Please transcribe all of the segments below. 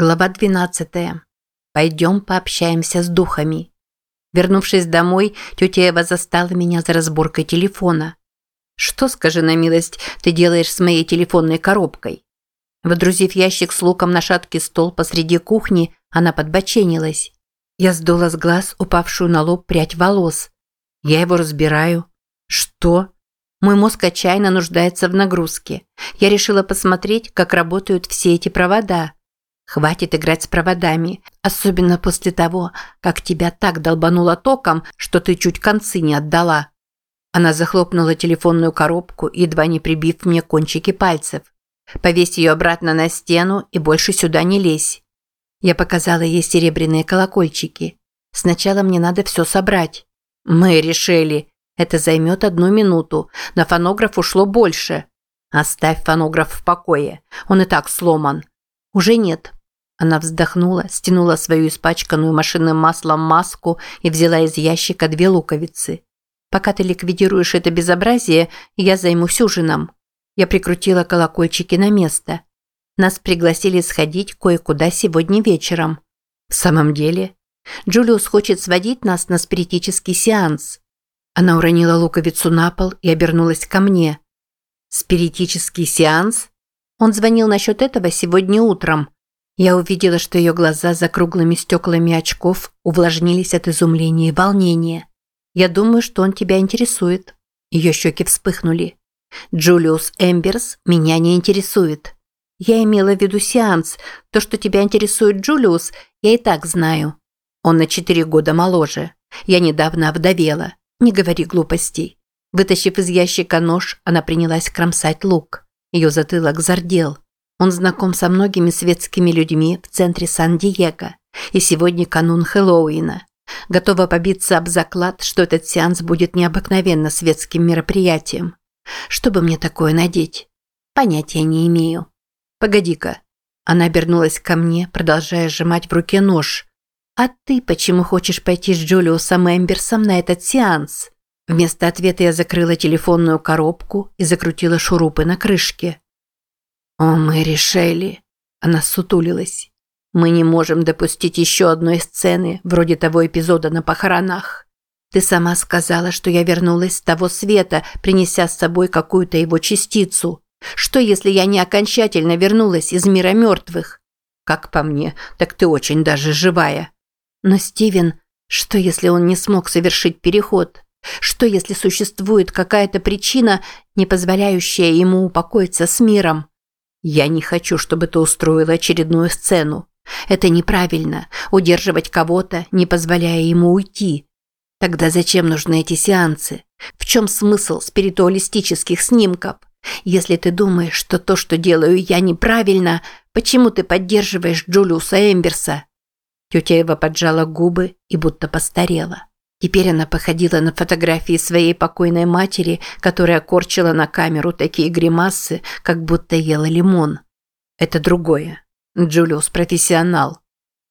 Глава 12. Пойдем пообщаемся с духами. Вернувшись домой, тетя Эва застала меня за разборкой телефона. «Что, скажи на милость, ты делаешь с моей телефонной коробкой?» Водрузив ящик с луком на шаткий стол посреди кухни, она подбоченилась. Я сдула с глаз упавшую на лоб прядь волос. Я его разбираю. «Что?» Мой мозг отчаянно нуждается в нагрузке. Я решила посмотреть, как работают все эти провода – Хватит играть с проводами, особенно после того, как тебя так долбануло током, что ты чуть концы не отдала. Она захлопнула телефонную коробку, едва не прибив мне кончики пальцев. Повесь ее обратно на стену и больше сюда не лезь. Я показала ей серебряные колокольчики. Сначала мне надо все собрать. Мы решили, это займет одну минуту. На фонограф ушло больше. Оставь фонограф в покое. Он и так сломан. Уже нет. Она вздохнула, стянула свою испачканную машинным маслом маску и взяла из ящика две луковицы. «Пока ты ликвидируешь это безобразие, я займусь ужином». Я прикрутила колокольчики на место. Нас пригласили сходить кое-куда сегодня вечером. В самом деле, Джулиус хочет сводить нас на спиритический сеанс. Она уронила луковицу на пол и обернулась ко мне. «Спиритический сеанс?» Он звонил насчет этого сегодня утром. Я увидела, что ее глаза за круглыми стеклами очков увлажнились от изумления и волнения. «Я думаю, что он тебя интересует». Ее щеки вспыхнули. «Джулиус Эмберс меня не интересует». «Я имела в виду сеанс. То, что тебя интересует Джулиус, я и так знаю. Он на четыре года моложе. Я недавно овдовела. Не говори глупостей». Вытащив из ящика нож, она принялась кромсать лук. Ее затылок зардел. Он знаком со многими светскими людьми в центре Сан-Диего. И сегодня канун Хэллоуина. Готова побиться об заклад, что этот сеанс будет необыкновенно светским мероприятием. Что бы мне такое надеть? Понятия не имею. Погоди-ка. Она обернулась ко мне, продолжая сжимать в руке нож. «А ты почему хочешь пойти с Джулиусом Эмберсом на этот сеанс?» Вместо ответа я закрыла телефонную коробку и закрутила шурупы на крышке. «О, Мэри Шелли!» Она сутулилась. «Мы не можем допустить еще одной сцены, вроде того эпизода на похоронах. Ты сама сказала, что я вернулась с того света, принеся с собой какую-то его частицу. Что, если я не окончательно вернулась из мира мертвых? Как по мне, так ты очень даже живая. Но, Стивен, что, если он не смог совершить переход?» Что, если существует какая-то причина, не позволяющая ему упокоиться с миром? Я не хочу, чтобы ты устроила очередную сцену. Это неправильно – удерживать кого-то, не позволяя ему уйти. Тогда зачем нужны эти сеансы? В чем смысл спиритуалистических снимков? Если ты думаешь, что то, что делаю я, неправильно, почему ты поддерживаешь Джулиуса Эмберса? Тетя Эва поджала губы и будто постарела. Теперь она походила на фотографии своей покойной матери, которая корчила на камеру такие гримасы, как будто ела лимон. Это другое. Джулиус профессионал.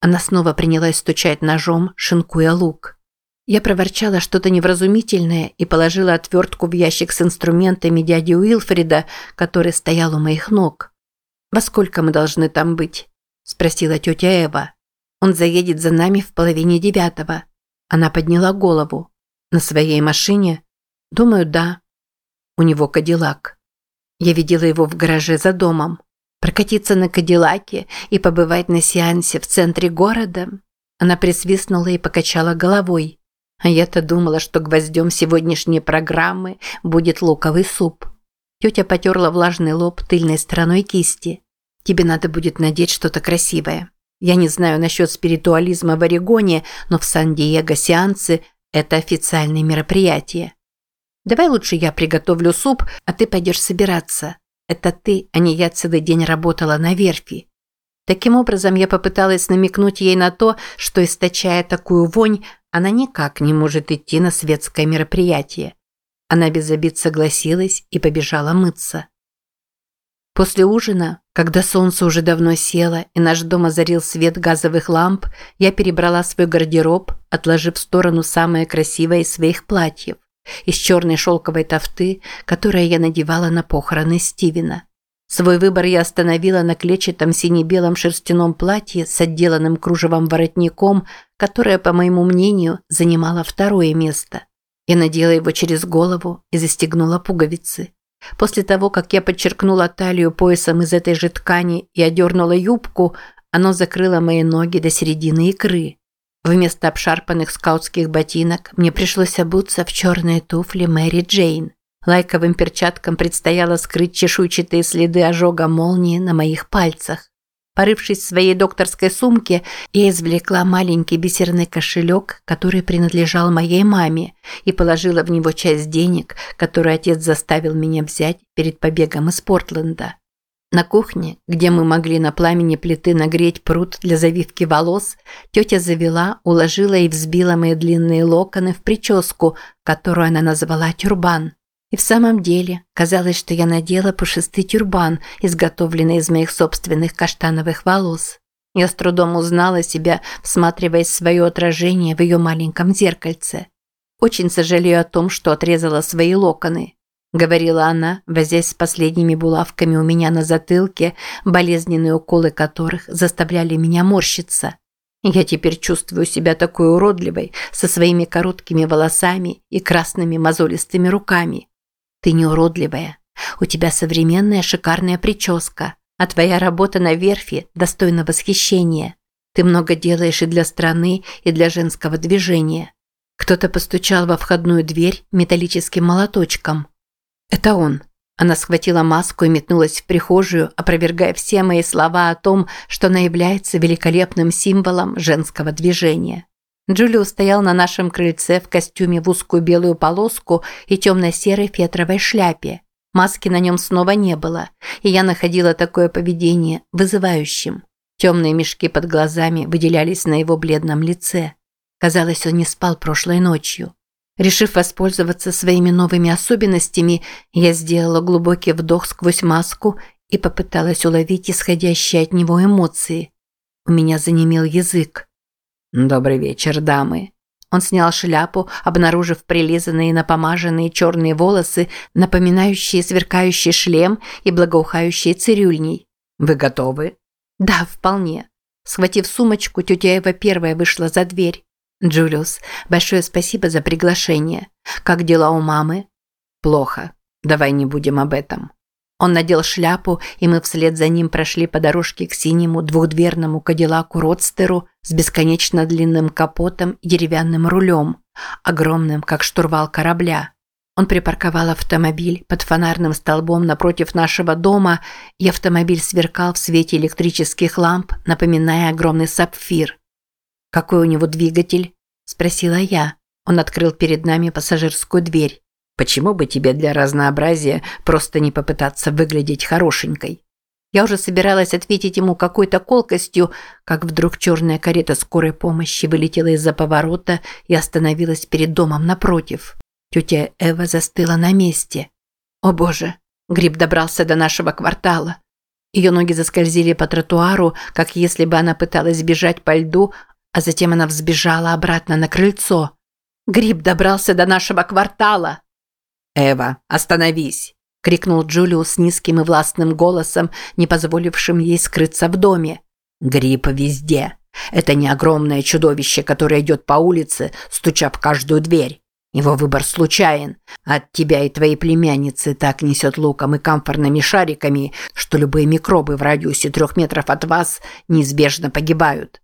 Она снова принялась стучать ножом, шинкуя лук. Я проворчала что-то невразумительное и положила отвертку в ящик с инструментами дяди Уилфрида, который стоял у моих ног. «Во сколько мы должны там быть?» – спросила тетя Эва. «Он заедет за нами в половине девятого». Она подняла голову. На своей машине? Думаю, да. У него Кадиллак. Я видела его в гараже за домом. Прокатиться на Кадиллаке и побывать на сеансе в центре города? Она присвистнула и покачала головой. А я-то думала, что гвоздем сегодняшней программы будет луковый суп. Тетя потерла влажный лоб тыльной стороной кисти. Тебе надо будет надеть что-то красивое. Я не знаю насчет спиритуализма в Орегоне, но в Сан-Диего сеансы – это официальное мероприятие. Давай лучше я приготовлю суп, а ты пойдешь собираться. Это ты, а не я целый день работала на верфи. Таким образом, я попыталась намекнуть ей на то, что, источая такую вонь, она никак не может идти на светское мероприятие. Она без обид согласилась и побежала мыться. После ужина, когда солнце уже давно село и наш дом озарил свет газовых ламп, я перебрала свой гардероб, отложив в сторону самое красивое из своих платьев из черной шелковой тофты, которое я надевала на похороны Стивена. Свой выбор я остановила на клетчатом сине-белом шерстяном платье с отделанным кружевом воротником, которое, по моему мнению, занимало второе место. Я надела его через голову и застегнула пуговицы. После того, как я подчеркнула талию поясом из этой же ткани и одернула юбку, оно закрыло мои ноги до середины икры. Вместо обшарпанных скаутских ботинок мне пришлось обуться в черные туфли Мэри Джейн. Лайковым перчаткам предстояло скрыть чешуйчатые следы ожога молнии на моих пальцах. Порывшись в своей докторской сумке, я извлекла маленький бисерный кошелек, который принадлежал моей маме, и положила в него часть денег, которые отец заставил меня взять перед побегом из Портленда. На кухне, где мы могли на пламени плиты нагреть пруд для завивки волос, тетя завела, уложила и взбила мои длинные локоны в прическу, которую она назвала тюрбан. И в самом деле, казалось, что я надела пушистый тюрбан, изготовленный из моих собственных каштановых волос. Я с трудом узнала себя, всматриваясь в свое отражение в ее маленьком зеркальце. «Очень сожалею о том, что отрезала свои локоны», – говорила она, возясь с последними булавками у меня на затылке, болезненные уколы которых заставляли меня морщиться. Я теперь чувствую себя такой уродливой, со своими короткими волосами и красными мозолистыми руками. Ты не уродливая. У тебя современная шикарная прическа, а твоя работа на верфи достойна восхищения. Ты много делаешь и для страны, и для женского движения. Кто-то постучал во входную дверь металлическим молоточком. Это он. Она схватила маску и метнулась в прихожую, опровергая все мои слова о том, что она является великолепным символом женского движения. Джулиус стоял на нашем крыльце в костюме в узкую белую полоску и темно-серой фетровой шляпе. Маски на нем снова не было, и я находила такое поведение вызывающим. Темные мешки под глазами выделялись на его бледном лице. Казалось, он не спал прошлой ночью. Решив воспользоваться своими новыми особенностями, я сделала глубокий вдох сквозь маску и попыталась уловить исходящие от него эмоции. У меня занемел язык. «Добрый вечер, дамы». Он снял шляпу, обнаружив прилизанные напомаженные черные волосы, напоминающие сверкающий шлем и благоухающие цирюльней. «Вы готовы?» «Да, вполне». Схватив сумочку, тетя Эва первая вышла за дверь. «Джулиус, большое спасибо за приглашение. Как дела у мамы?» «Плохо. Давай не будем об этом». Он надел шляпу, и мы вслед за ним прошли по дорожке к синему двухдверному кадиллаку Родстеру с бесконечно длинным капотом и деревянным рулем, огромным, как штурвал корабля. Он припарковал автомобиль под фонарным столбом напротив нашего дома, и автомобиль сверкал в свете электрических ламп, напоминая огромный сапфир. «Какой у него двигатель?» – спросила я. Он открыл перед нами пассажирскую дверь. Почему бы тебе для разнообразия просто не попытаться выглядеть хорошенькой? Я уже собиралась ответить ему какой-то колкостью, как вдруг черная карета скорой помощи вылетела из-за поворота и остановилась перед домом напротив. Тетя Эва застыла на месте. О боже, гриб добрался до нашего квартала. Ее ноги заскользили по тротуару, как если бы она пыталась сбежать по льду, а затем она взбежала обратно на крыльцо. Гриб добрался до нашего квартала. «Эва, остановись!» – крикнул Джулиус низким и властным голосом, не позволившим ей скрыться в доме. «Грипп везде. Это не огромное чудовище, которое идет по улице, стуча в каждую дверь. Его выбор случайен. От тебя и твоей племянницы так несет луком и камфорными шариками, что любые микробы в радиусе трех метров от вас неизбежно погибают.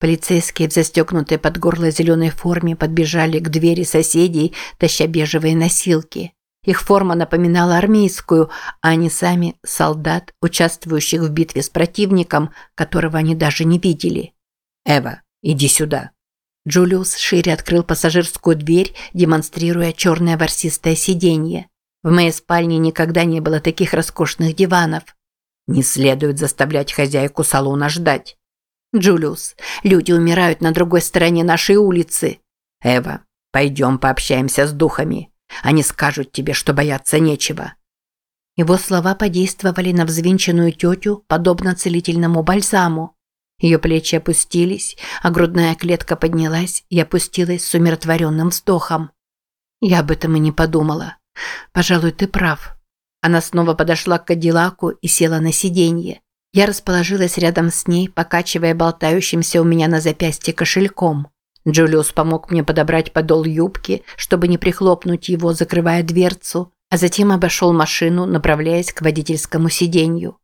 Полицейские в застегнутой под горло зеленой форме подбежали к двери соседей, таща бежевые носилки. Их форма напоминала армейскую, а они сами – солдат, участвующих в битве с противником, которого они даже не видели. «Эва, иди сюда». Джулиус шире открыл пассажирскую дверь, демонстрируя черное ворсистое сиденье. В моей спальне никогда не было таких роскошных диванов. Не следует заставлять хозяйку салона ждать. Джулиус, люди умирают на другой стороне нашей улицы. Эва, пойдем пообщаемся с духами. Они скажут тебе, что бояться нечего. Его слова подействовали на взвинченную тетю, подобно целительному бальзаму. Ее плечи опустились, а грудная клетка поднялась и опустилась с умиротворенным вздохом. Я об этом и не подумала. Пожалуй, ты прав. Она снова подошла к Кадиллаку и села на сиденье. Я расположилась рядом с ней, покачивая болтающимся у меня на запястье кошельком. Джулиус помог мне подобрать подол юбки, чтобы не прихлопнуть его, закрывая дверцу, а затем обошел машину, направляясь к водительскому сиденью.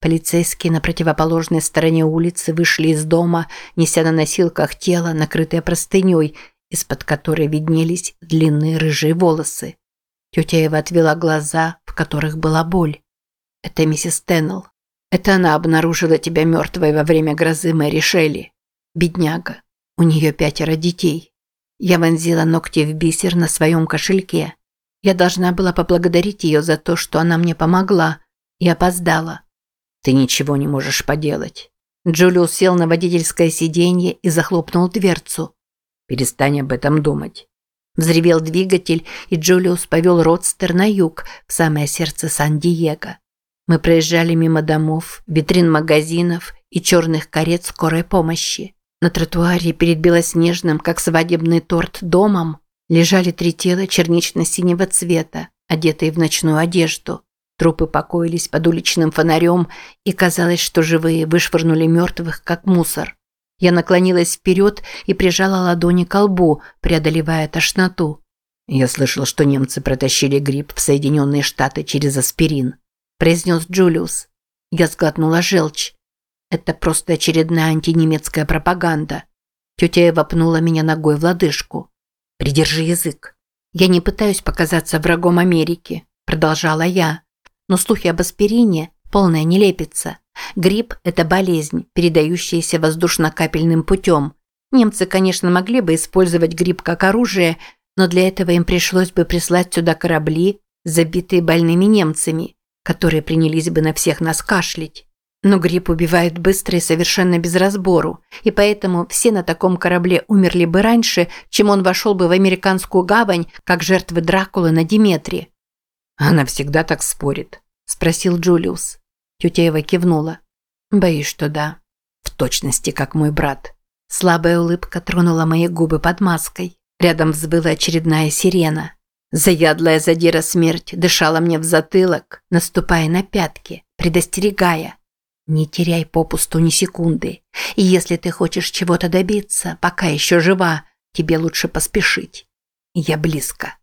Полицейские на противоположной стороне улицы вышли из дома, неся на носилках тело, накрытое простыней, из-под которой виднелись длинные рыжие волосы. Тетя Эва отвела глаза, в которых была боль. «Это миссис Теннелл. Это она обнаружила тебя мертвой во время грозы Мэри Шелли. Бедняга. У нее пятеро детей. Я вонзила ногти в бисер на своем кошельке. Я должна была поблагодарить ее за то, что она мне помогла, и опоздала. Ты ничего не можешь поделать. Джулиус сел на водительское сиденье и захлопнул дверцу. Перестань об этом думать. Взревел двигатель, и Джулиус повел родстер на юг, в самое сердце Сан-Диего. Мы проезжали мимо домов, витрин магазинов и черных карет скорой помощи. На тротуаре перед белоснежным, как свадебный торт, домом лежали три тела чернично-синего цвета, одетые в ночную одежду. Трупы покоились под уличным фонарем, и казалось, что живые вышвырнули мертвых, как мусор. Я наклонилась вперед и прижала ладони к лбу, преодолевая тошноту. Я слышал, что немцы протащили грипп в Соединенные Штаты через аспирин произнес Джулиус. Я сглотнула желчь. Это просто очередная антинемецкая пропаганда. Тетя Эва пнула меня ногой в лодыжку. «Придержи язык. Я не пытаюсь показаться врагом Америки», – продолжала я. «Но слухи об аспирине – полная нелепица. Грипп – это болезнь, передающаяся воздушно-капельным путем. Немцы, конечно, могли бы использовать грипп как оружие, но для этого им пришлось бы прислать сюда корабли, забитые больными немцами которые принялись бы на всех нас кашлять. Но грипп убивает быстро и совершенно без разбору, и поэтому все на таком корабле умерли бы раньше, чем он вошел бы в американскую гавань, как жертвы Дракулы на Диметре. «Она всегда так спорит», – спросил Джулиус. Тетя Ева кивнула. «Боюсь, что да. В точности, как мой брат». Слабая улыбка тронула мои губы под маской. Рядом взвыла очередная сирена. Заядлая задира смерть дышала мне в затылок, наступая на пятки, предостерегая. Не теряй попусту ни секунды. И если ты хочешь чего-то добиться, пока еще жива, тебе лучше поспешить. Я близко.